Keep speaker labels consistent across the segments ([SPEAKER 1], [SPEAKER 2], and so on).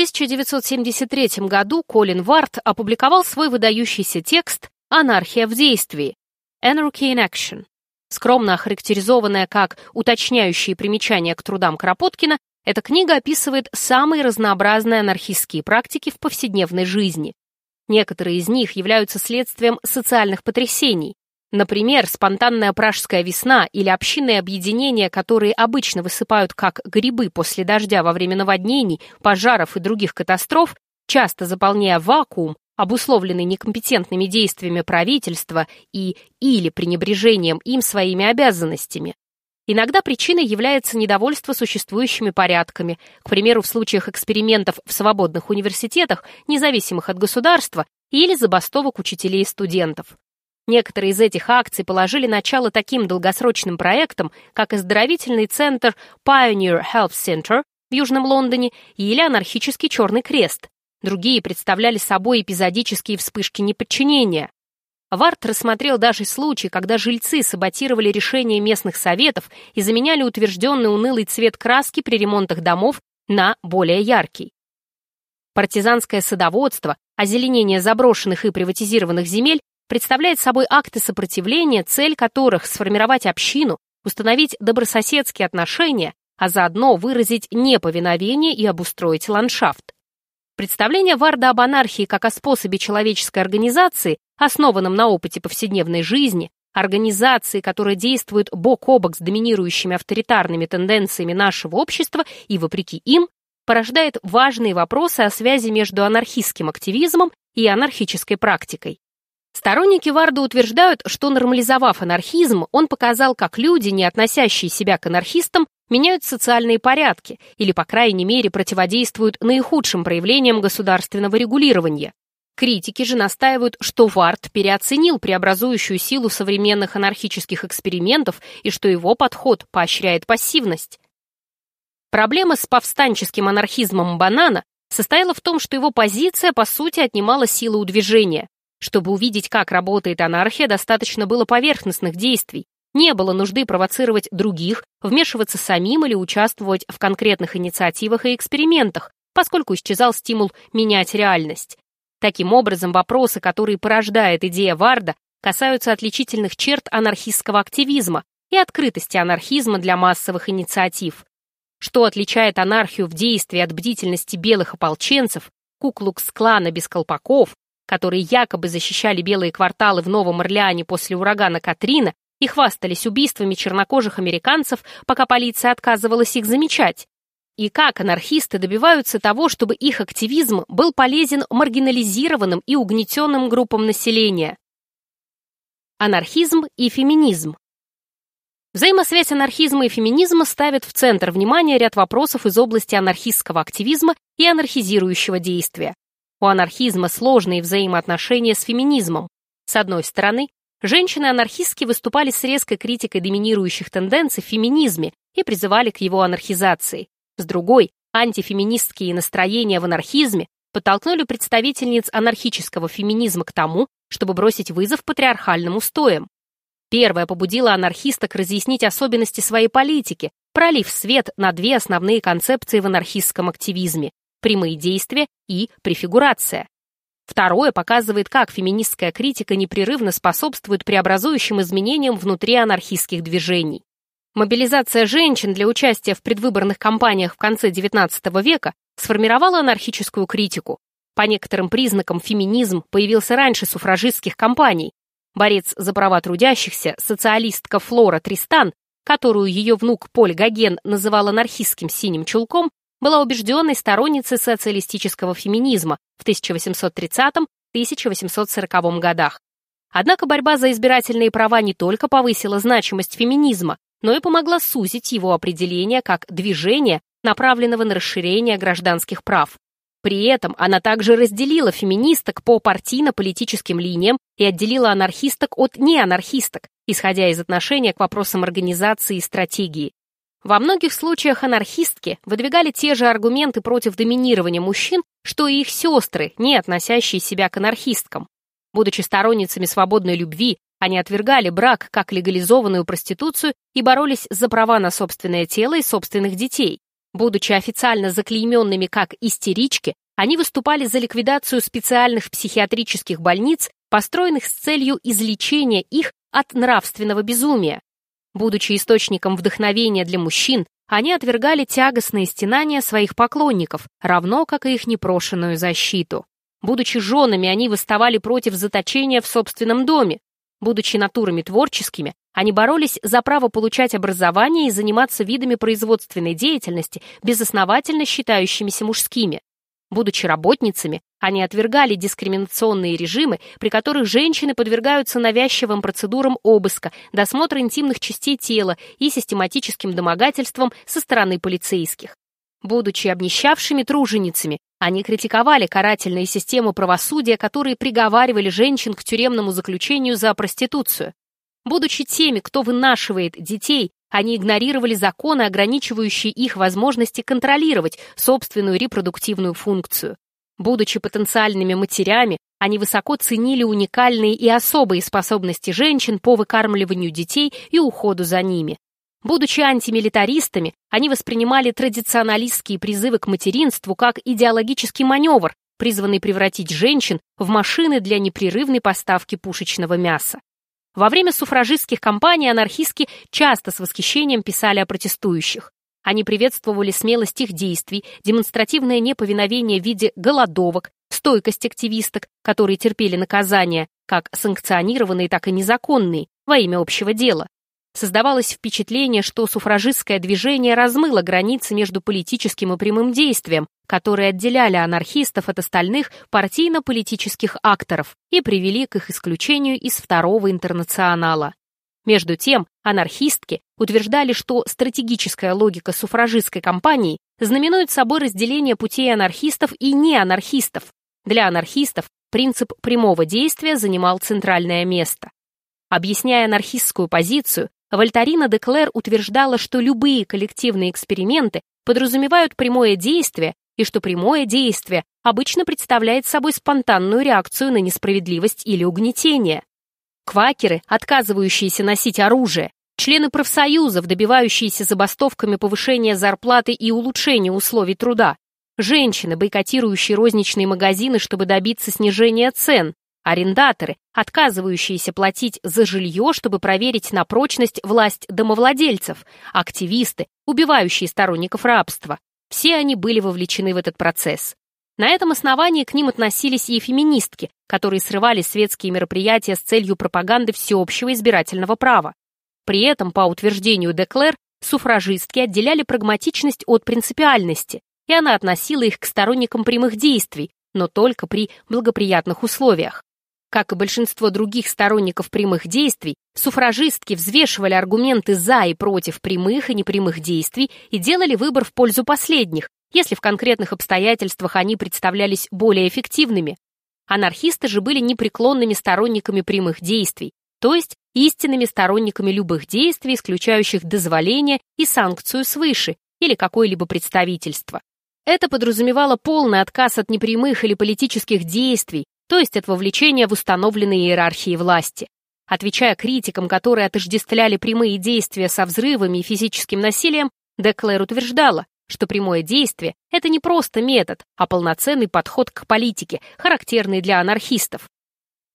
[SPEAKER 1] 1973 году Колин Варт опубликовал свой выдающийся текст «Анархия в действии» Anarchy in Action. Скромно охарактеризованная как уточняющие примечания к трудам Кропоткина, эта книга описывает самые разнообразные анархистские практики в повседневной жизни. Некоторые из них являются следствием социальных потрясений. Например, спонтанная пражская весна или общинные объединения, которые обычно высыпают как грибы после дождя во время наводнений, пожаров и других катастроф, часто заполняя вакуум, обусловленный некомпетентными действиями правительства и или пренебрежением им своими обязанностями. Иногда причиной является недовольство существующими порядками, к примеру, в случаях экспериментов в свободных университетах, независимых от государства, или забастовок учителей и студентов. Некоторые из этих акций положили начало таким долгосрочным проектам, как оздоровительный центр Pioneer Health Center в Южном Лондоне или анархический Черный Крест. Другие представляли собой эпизодические вспышки неподчинения. Варт рассмотрел даже случай, когда жильцы саботировали решения местных советов и заменяли утвержденный унылый цвет краски при ремонтах домов на более яркий. Партизанское садоводство, озеленение заброшенных и приватизированных земель представляет собой акты сопротивления, цель которых сформировать общину, установить добрососедские отношения, а заодно выразить неповиновение и обустроить ландшафт. Представление Варда об анархии как о способе человеческой организации, основанном на опыте повседневной жизни, организации, которая действует бок о бок с доминирующими авторитарными тенденциями нашего общества и, вопреки им, порождает важные вопросы о связи между анархистским активизмом и анархической практикой. Сторонники Варда утверждают, что нормализовав анархизм, он показал, как люди, не относящие себя к анархистам, меняют социальные порядки или, по крайней мере, противодействуют наихудшим проявлениям государственного регулирования. Критики же настаивают, что Варт переоценил преобразующую силу современных анархических экспериментов и что его подход поощряет пассивность. Проблема с повстанческим анархизмом Банана состояла в том, что его позиция, по сути, отнимала силы у движения. Чтобы увидеть, как работает анархия, достаточно было поверхностных действий, не было нужды провоцировать других, вмешиваться самим или участвовать в конкретных инициативах и экспериментах, поскольку исчезал стимул менять реальность. Таким образом, вопросы, которые порождает идея Варда, касаются отличительных черт анархистского активизма и открытости анархизма для массовых инициатив. Что отличает анархию в действии от бдительности белых ополченцев, куклукс-клана без колпаков, которые якобы защищали белые кварталы в Новом Орлеане после урагана Катрина и хвастались убийствами чернокожих американцев, пока полиция отказывалась их замечать. И как анархисты добиваются того, чтобы их активизм был полезен маргинализированным и угнетенным группам населения? Анархизм и феминизм. Взаимосвязь анархизма и феминизма ставит в центр внимания ряд вопросов из области анархистского активизма и анархизирующего действия. У анархизма сложные взаимоотношения с феминизмом. С одной стороны, Женщины-анархистки выступали с резкой критикой доминирующих тенденций в феминизме и призывали к его анархизации. С другой, антифеминистские настроения в анархизме подтолкнули представительниц анархического феминизма к тому, чтобы бросить вызов патриархальным устоям. Первая побудила анархисток разъяснить особенности своей политики, пролив свет на две основные концепции в анархистском активизме – прямые действия и префигурация. Второе показывает, как феминистская критика непрерывно способствует преобразующим изменениям внутри анархистских движений. Мобилизация женщин для участия в предвыборных кампаниях в конце XIX века сформировала анархическую критику. По некоторым признакам феминизм появился раньше суфражистских кампаний. Борец за права трудящихся, социалистка Флора Тристан, которую ее внук Поль Гоген называл анархистским синим чулком, была убежденной сторонницей социалистического феминизма в 1830-1840 годах. Однако борьба за избирательные права не только повысила значимость феминизма, но и помогла сузить его определение как движение, направленного на расширение гражданских прав. При этом она также разделила феминисток по партийно-политическим линиям и отделила анархисток от неанархисток, исходя из отношения к вопросам организации и стратегии. Во многих случаях анархистки выдвигали те же аргументы против доминирования мужчин, что и их сестры, не относящие себя к анархисткам. Будучи сторонницами свободной любви, они отвергали брак как легализованную проституцию и боролись за права на собственное тело и собственных детей. Будучи официально заклейменными как истерички, они выступали за ликвидацию специальных психиатрических больниц, построенных с целью излечения их от нравственного безумия. Будучи источником вдохновения для мужчин, они отвергали тягостные стенания своих поклонников, равно как и их непрошенную защиту. Будучи женами, они восставали против заточения в собственном доме. Будучи натурами творческими, они боролись за право получать образование и заниматься видами производственной деятельности, безосновательно считающимися мужскими. Будучи работницами, они отвергали дискриминационные режимы, при которых женщины подвергаются навязчивым процедурам обыска, досмотра интимных частей тела и систематическим домогательствам со стороны полицейских. Будучи обнищавшими труженицами, они критиковали карательные системы правосудия, которые приговаривали женщин к тюремному заключению за проституцию. Будучи теми, кто вынашивает детей, они игнорировали законы, ограничивающие их возможности контролировать собственную репродуктивную функцию. Будучи потенциальными матерями, они высоко ценили уникальные и особые способности женщин по выкармливанию детей и уходу за ними. Будучи антимилитаристами, они воспринимали традиционалистские призывы к материнству как идеологический маневр, призванный превратить женщин в машины для непрерывной поставки пушечного мяса. Во время суфражистских кампаний анархистки часто с восхищением писали о протестующих. Они приветствовали смелость их действий, демонстративное неповиновение в виде голодовок, стойкость активисток, которые терпели наказания, как санкционированные, так и незаконные, во имя общего дела. Создавалось впечатление, что суфражистское движение размыло границы между политическим и прямым действием, которые отделяли анархистов от остальных партийно-политических акторов и привели к их исключению из Второго интернационала. Между тем, анархистки утверждали, что стратегическая логика суфражистской кампании знаменует собой разделение путей анархистов и неанархистов. Для анархистов принцип прямого действия занимал центральное место. Объясняя анархистскую позицию, Вольтарина де Клер утверждала, что любые коллективные эксперименты подразумевают прямое действие и что прямое действие обычно представляет собой спонтанную реакцию на несправедливость или угнетение. Квакеры, отказывающиеся носить оружие, члены профсоюзов, добивающиеся забастовками повышения зарплаты и улучшения условий труда, женщины, бойкотирующие розничные магазины, чтобы добиться снижения цен, Арендаторы, отказывающиеся платить за жилье, чтобы проверить на прочность власть домовладельцев, активисты, убивающие сторонников рабства. Все они были вовлечены в этот процесс. На этом основании к ним относились и феминистки, которые срывали светские мероприятия с целью пропаганды всеобщего избирательного права. При этом, по утверждению Деклер, суфражистки отделяли прагматичность от принципиальности, и она относила их к сторонникам прямых действий, но только при благоприятных условиях. Как и большинство других сторонников прямых действий, суфражистки взвешивали аргументы за и против прямых и непрямых действий и делали выбор в пользу последних, если в конкретных обстоятельствах они представлялись более эффективными. Анархисты же были непреклонными сторонниками прямых действий, то есть истинными сторонниками любых действий, исключающих дозволение и санкцию свыше или какое-либо представительство. Это подразумевало полный отказ от непрямых или политических действий, то есть от вовлечения в установленные иерархии власти. Отвечая критикам, которые отождествляли прямые действия со взрывами и физическим насилием, Деклэр утверждала, что прямое действие – это не просто метод, а полноценный подход к политике, характерный для анархистов.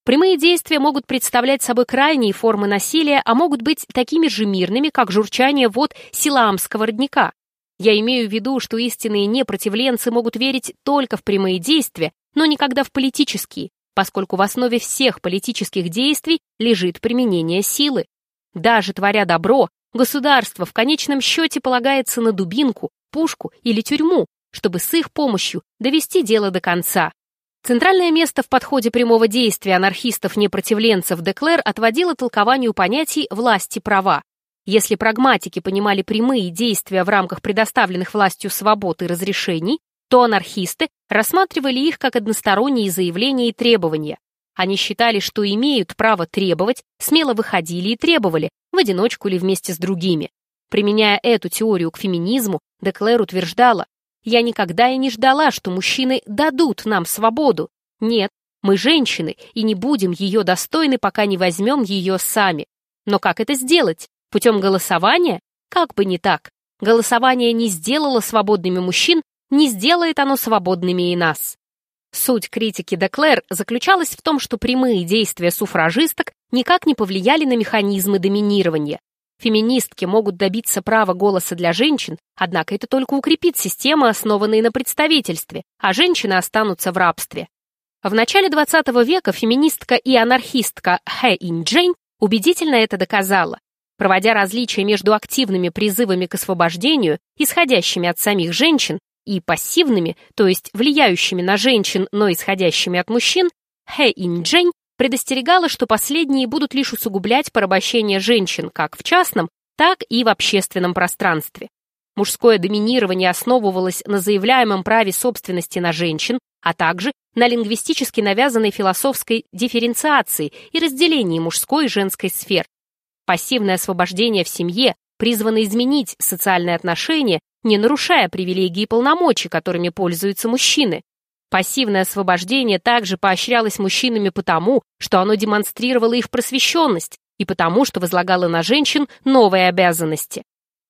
[SPEAKER 1] Прямые действия могут представлять собой крайние формы насилия, а могут быть такими же мирными, как журчание вод Силамского родника. Я имею в виду, что истинные непротивленцы могут верить только в прямые действия, но никогда в политические, поскольку в основе всех политических действий лежит применение силы. Даже творя добро, государство в конечном счете полагается на дубинку, пушку или тюрьму, чтобы с их помощью довести дело до конца. Центральное место в подходе прямого действия анархистов-непротивленцев Деклер отводило толкованию понятий власти-права. Если прагматики понимали прямые действия в рамках предоставленных властью свобод и разрешений, то анархисты рассматривали их как односторонние заявления и требования. Они считали, что имеют право требовать, смело выходили и требовали, в одиночку или вместе с другими. Применяя эту теорию к феминизму, Деклэр утверждала, «Я никогда и не ждала, что мужчины дадут нам свободу. Нет, мы женщины и не будем ее достойны, пока не возьмем ее сами. Но как это сделать? Путем голосования? Как бы не так. Голосование не сделало свободными мужчин, не сделает оно свободными и нас. Суть критики Деклер заключалась в том, что прямые действия суфражисток никак не повлияли на механизмы доминирования. Феминистки могут добиться права голоса для женщин, однако это только укрепит системы, основанные на представительстве, а женщины останутся в рабстве. В начале XX века феминистка и анархистка Хэ Джейн убедительно это доказала. Проводя различия между активными призывами к освобождению, исходящими от самих женщин, и пассивными, то есть влияющими на женщин, но исходящими от мужчин, Хэ Инджень предостерегала, что последние будут лишь усугублять порабощение женщин как в частном, так и в общественном пространстве. Мужское доминирование основывалось на заявляемом праве собственности на женщин, а также на лингвистически навязанной философской дифференциации и разделении мужской и женской сфер. Пассивное освобождение в семье призвано изменить социальные отношения не нарушая привилегии и полномочий, которыми пользуются мужчины. Пассивное освобождение также поощрялось мужчинами потому, что оно демонстрировало их просвещенность, и потому, что возлагало на женщин новые обязанности.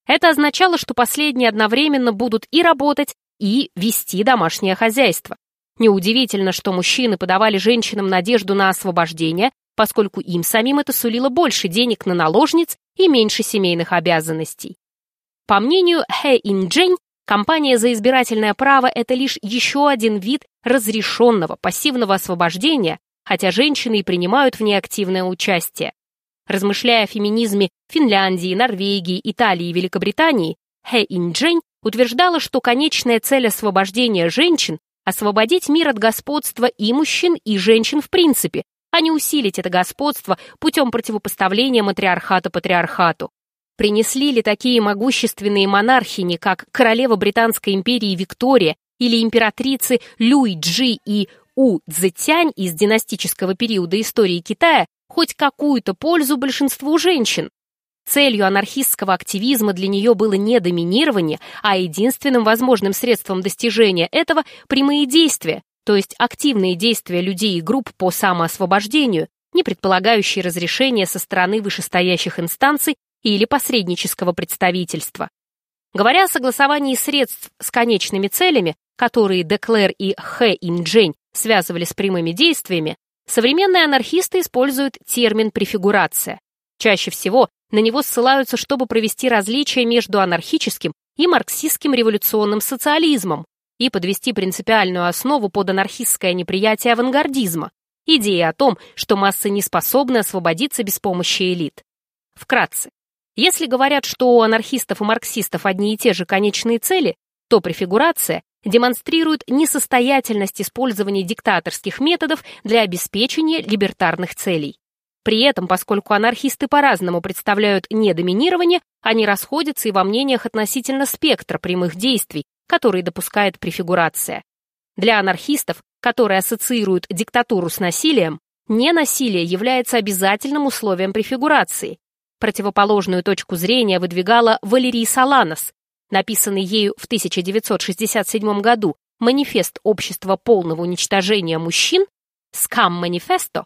[SPEAKER 1] Это означало, что последние одновременно будут и работать, и вести домашнее хозяйство. Неудивительно, что мужчины подавали женщинам надежду на освобождение, поскольку им самим это сулило больше денег на наложниц и меньше семейных обязанностей. По мнению Хэ Инджень, кампания за избирательное право – это лишь еще один вид разрешенного пассивного освобождения, хотя женщины и принимают в ней активное участие. Размышляя о феминизме Финляндии, Норвегии, Италии и Великобритании, Хэ Инджень утверждала, что конечная цель освобождения женщин – освободить мир от господства и мужчин, и женщин в принципе, а не усилить это господство путем противопоставления матриархата патриархату. Принесли ли такие могущественные монархини, как королева Британской империи Виктория или императрицы Люй Джи и У Цзэтянь из династического периода истории Китая, хоть какую-то пользу большинству женщин? Целью анархистского активизма для нее было не доминирование, а единственным возможным средством достижения этого – прямые действия, то есть активные действия людей и групп по самоосвобождению, не предполагающие разрешения со стороны вышестоящих инстанций или посреднического представительства. Говоря о согласовании средств с конечными целями, которые Деклер и Хэ Инджень связывали с прямыми действиями, современные анархисты используют термин «префигурация». Чаще всего на него ссылаются, чтобы провести различие между анархическим и марксистским революционным социализмом и подвести принципиальную основу под анархистское неприятие авангардизма, идеи о том, что массы не способны освободиться без помощи элит. Вкратце, если говорят, что у анархистов и марксистов одни и те же конечные цели, то префигурация демонстрирует несостоятельность использования диктаторских методов для обеспечения либертарных целей. При этом, поскольку анархисты по-разному представляют недоминирование, они расходятся и во мнениях относительно спектра прямых действий, которые допускает префигурация. Для анархистов, которые ассоциируют диктатуру с насилием, ненасилие является обязательным условием префигурации, Противоположную точку зрения выдвигала Валерий Саланос, написанный ею в 1967 году «Манифест общества полного уничтожения мужчин» «Скам-манифесто»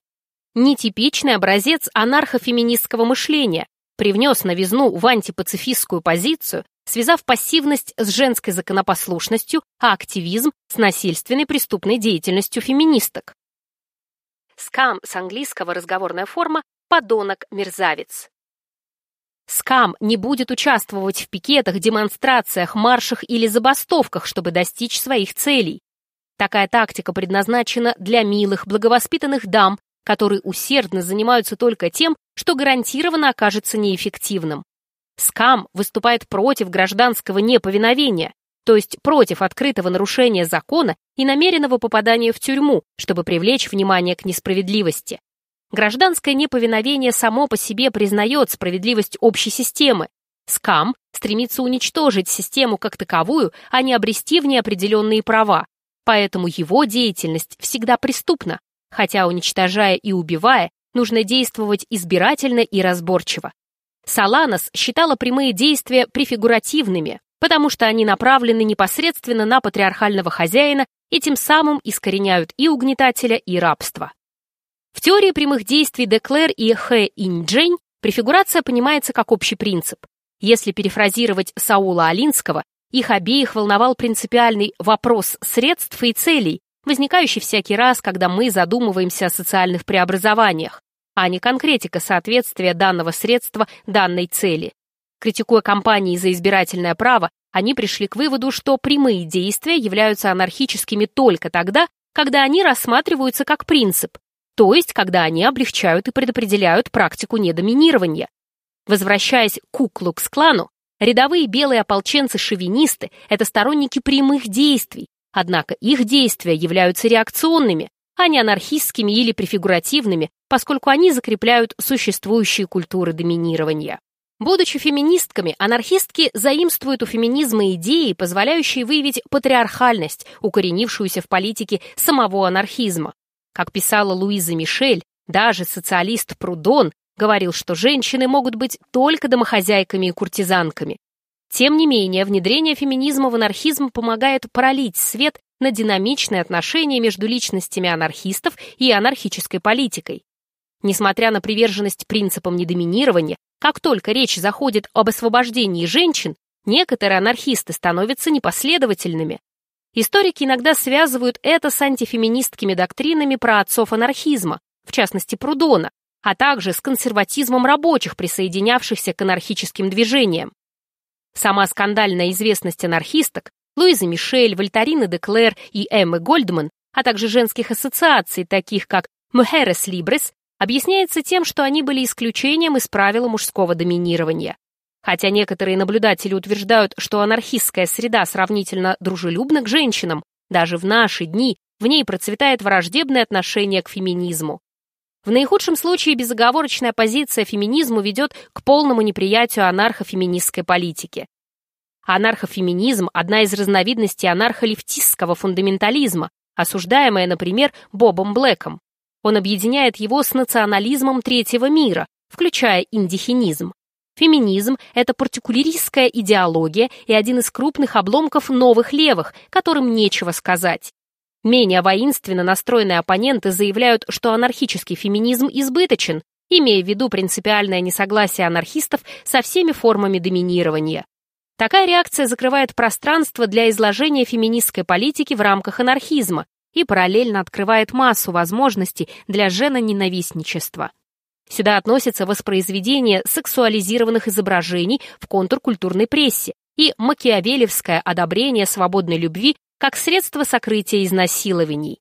[SPEAKER 1] нетипичный образец анархофеминистского мышления, привнес новизну в антипацифистскую позицию, связав пассивность с женской законопослушностью, а активизм с насильственной преступной деятельностью феминисток. Скам с английского разговорная форма «подонок, мерзавец». СКАМ не будет участвовать в пикетах, демонстрациях, маршах или забастовках, чтобы достичь своих целей. Такая тактика предназначена для милых, благовоспитанных дам, которые усердно занимаются только тем, что гарантированно окажется неэффективным. СКАМ выступает против гражданского неповиновения, то есть против открытого нарушения закона и намеренного попадания в тюрьму, чтобы привлечь внимание к несправедливости. Гражданское неповиновение само по себе признает справедливость общей системы. СКАМ стремится уничтожить систему как таковую, а не обрести в ней определенные права. Поэтому его деятельность всегда преступна, хотя уничтожая и убивая, нужно действовать избирательно и разборчиво. Саланос считала прямые действия префигуративными, потому что они направлены непосредственно на патриархального хозяина и тем самым искореняют и угнетателя, и рабство. В теории прямых действий Деклер и Хэ Инджень префигурация понимается как общий принцип. Если перефразировать Саула Алинского, их обеих волновал принципиальный вопрос средств и целей, возникающий всякий раз, когда мы задумываемся о социальных преобразованиях, а не конкретика соответствия данного средства данной цели. Критикуя кампании за избирательное право, они пришли к выводу, что прямые действия являются анархическими только тогда, когда они рассматриваются как принцип, то есть когда они облегчают и предопределяют практику недоминирования. Возвращаясь к Куклукс-клану, рядовые белые ополченцы-шовинисты – это сторонники прямых действий, однако их действия являются реакционными, а не анархистскими или префигуративными, поскольку они закрепляют существующие культуры доминирования. Будучи феминистками, анархистки заимствуют у феминизма идеи, позволяющие выявить патриархальность, укоренившуюся в политике самого анархизма. Как писала Луиза Мишель, даже социалист Прудон говорил, что женщины могут быть только домохозяйками и куртизанками. Тем не менее, внедрение феминизма в анархизм помогает пролить свет на динамичные отношения между личностями анархистов и анархической политикой. Несмотря на приверженность принципам недоминирования, как только речь заходит об освобождении женщин, некоторые анархисты становятся непоследовательными. Историки иногда связывают это с антифеминистскими доктринами про отцов анархизма, в частности Прудона, а также с консерватизмом рабочих, присоединявшихся к анархическим движениям. Сама скандальная известность анархисток Луиза Мишель, Вольтарина де Клэр и Эммы Гольдман, а также женских ассоциаций, таких как Мухерес Либрес, объясняется тем, что они были исключением из правила мужского доминирования. Хотя некоторые наблюдатели утверждают, что анархистская среда сравнительно дружелюбна к женщинам, даже в наши дни в ней процветает враждебное отношение к феминизму. В наихудшем случае безоговорочная позиция феминизму ведет к полному неприятию анархофеминистской политики. Анархофеминизм – одна из разновидностей анархолевтистского фундаментализма, осуждаемая, например, Бобом Блэком. Он объединяет его с национализмом третьего мира, включая индихинизм. Феминизм – это партикуляристская идеология и один из крупных обломков новых левых, которым нечего сказать. Менее воинственно настроенные оппоненты заявляют, что анархический феминизм избыточен, имея в виду принципиальное несогласие анархистов со всеми формами доминирования. Такая реакция закрывает пространство для изложения феминистской политики в рамках анархизма, и параллельно открывает массу возможностей для женоненавистничества. Сюда относятся воспроизведение сексуализированных изображений в контркультурной прессе и макиавелевское одобрение свободной любви как средство сокрытия изнасилований.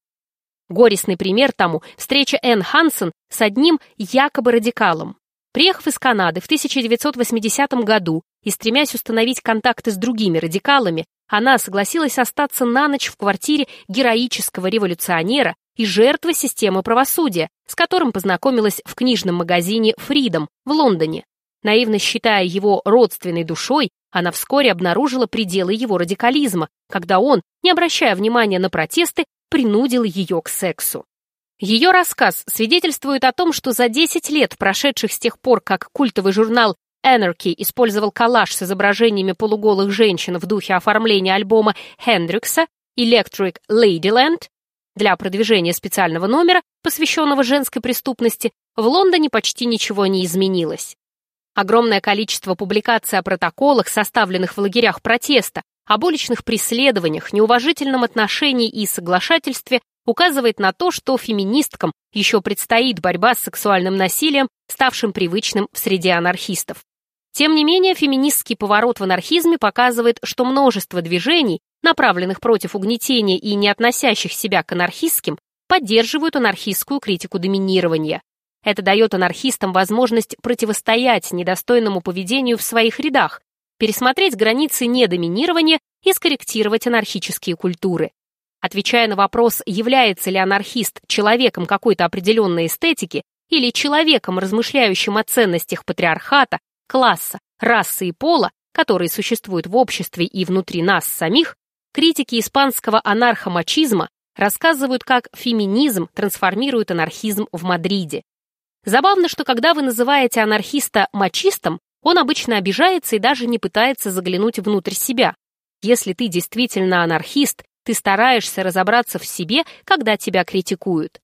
[SPEAKER 1] Горестный пример тому – встреча Энн Хансен с одним якобы радикалом. Приехав из Канады в 1980 году и стремясь установить контакты с другими радикалами, она согласилась остаться на ночь в квартире героического революционера и жертвы системы правосудия, с которым познакомилась в книжном магазине «Фридом» в Лондоне. Наивно считая его родственной душой, она вскоре обнаружила пределы его радикализма, когда он, не обращая внимания на протесты, принудил ее к сексу. Ее рассказ свидетельствует о том, что за 10 лет, прошедших с тех пор, как культовый журнал Anarchy использовал коллаж с изображениями полуголых женщин в духе оформления альбома Хендрикса Electric Ladyland для продвижения специального номера, посвященного женской преступности, в Лондоне почти ничего не изменилось. Огромное количество публикаций о протоколах, составленных в лагерях протеста, об уличных преследованиях, неуважительном отношении и соглашательстве указывает на то, что феминисткам еще предстоит борьба с сексуальным насилием, ставшим привычным в среде анархистов. Тем не менее, феминистский поворот в анархизме показывает, что множество движений, направленных против угнетения и не относящих себя к анархистским, поддерживают анархистскую критику доминирования. Это дает анархистам возможность противостоять недостойному поведению в своих рядах, пересмотреть границы недоминирования и скорректировать анархические культуры. Отвечая на вопрос, является ли анархист человеком какой-то определенной эстетики или человеком, размышляющим о ценностях патриархата, класса, расы и пола, которые существуют в обществе и внутри нас самих, критики испанского анархомачизма рассказывают, как феминизм трансформирует анархизм в Мадриде. Забавно, что когда вы называете анархиста мачистом, он обычно обижается и даже не пытается заглянуть внутрь себя. Если ты действительно анархист, ты стараешься разобраться в себе, когда тебя критикуют.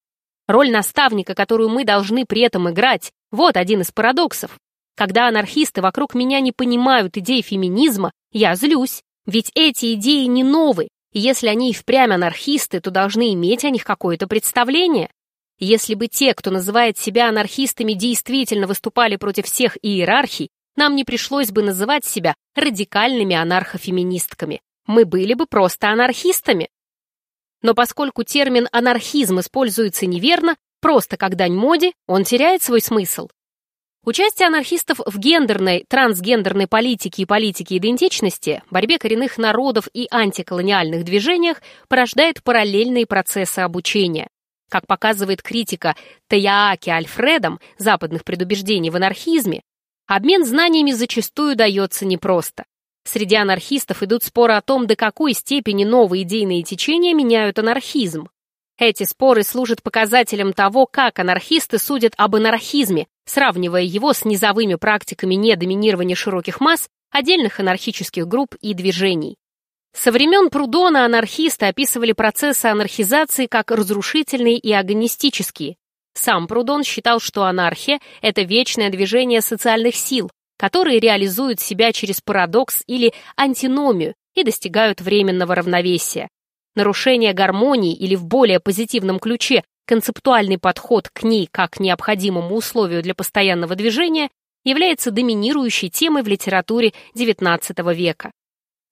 [SPEAKER 1] Роль наставника, которую мы должны при этом играть, вот один из парадоксов. Когда анархисты вокруг меня не понимают идей феминизма, я злюсь, ведь эти идеи не новые, и если они и впрямь анархисты, то должны иметь о них какое-то представление. Если бы те, кто называет себя анархистами, действительно выступали против всех иерархий, нам не пришлось бы называть себя радикальными анархофеминистками. Мы были бы просто анархистами. Но поскольку термин «анархизм» используется неверно, просто как дань моде, он теряет свой смысл. Участие анархистов в гендерной, трансгендерной политике и политике идентичности, борьбе коренных народов и антиколониальных движениях порождает параллельные процессы обучения. Как показывает критика Таяаки Альфредом западных предубеждений в анархизме, обмен знаниями зачастую дается непросто. Среди анархистов идут споры о том, до какой степени новые идейные течения меняют анархизм. Эти споры служат показателем того, как анархисты судят об анархизме, сравнивая его с низовыми практиками недоминирования широких масс, отдельных анархических групп и движений. Со времен Прудона анархисты описывали процессы анархизации как разрушительные и агонистические. Сам Прудон считал, что анархия – это вечное движение социальных сил, которые реализуют себя через парадокс или антиномию и достигают временного равновесия. Нарушение гармонии или в более позитивном ключе концептуальный подход к ней как необходимому условию для постоянного движения является доминирующей темой в литературе XIX века.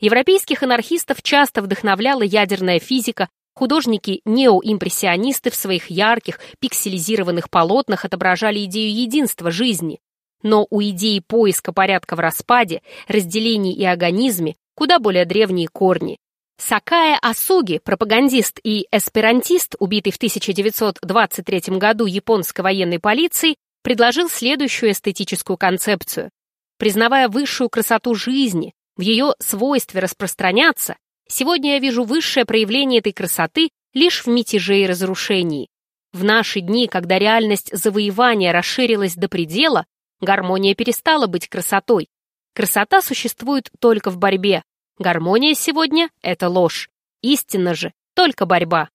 [SPEAKER 1] Европейских анархистов часто вдохновляла ядерная физика, художники-неоимпрессионисты в своих ярких, пикселизированных полотнах отображали идею единства жизни. Но у идеи поиска порядка в распаде, разделений и агонизме куда более древние корни. Сакая Асуги, пропагандист и эсперантист, убитый в 1923 году японской военной полицией, предложил следующую эстетическую концепцию. Признавая высшую красоту жизни, в ее свойстве распространяться, сегодня я вижу высшее проявление этой красоты лишь в мятеже и разрушении. В наши дни, когда реальность завоевания расширилась до предела, гармония перестала быть красотой. Красота существует только в борьбе, Гармония сегодня — это ложь. Истинно же, только борьба.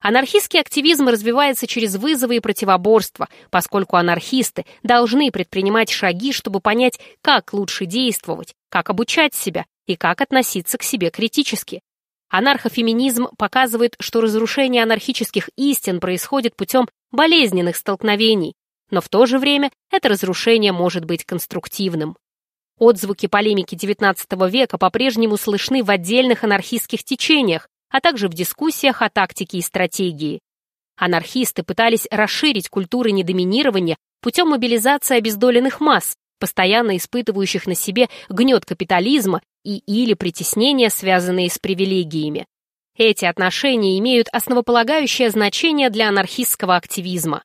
[SPEAKER 1] Анархистский активизм развивается через вызовы и противоборства, поскольку анархисты должны предпринимать шаги, чтобы понять, как лучше действовать, как обучать себя и как относиться к себе критически. Анархофеминизм показывает, что разрушение анархических истин происходит путем болезненных столкновений, но в то же время это разрушение может быть конструктивным. Отзвуки полемики XIX века по-прежнему слышны в отдельных анархистских течениях, а также в дискуссиях о тактике и стратегии. Анархисты пытались расширить культуры недоминирования путем мобилизации обездоленных масс, постоянно испытывающих на себе гнет капитализма и или притеснения, связанные с привилегиями. Эти отношения имеют основополагающее значение для анархистского активизма.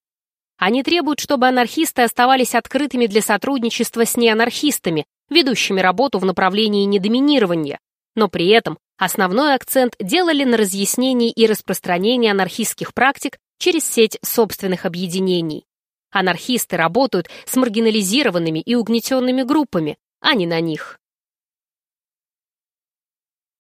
[SPEAKER 1] Они требуют, чтобы анархисты оставались открытыми для сотрудничества с неанархистами, ведущими работу в направлении недоминирования, но при этом основной акцент делали на разъяснении и распространении анархистских практик через сеть собственных объединений. Анархисты работают с маргинализированными и угнетенными группами, а не на них.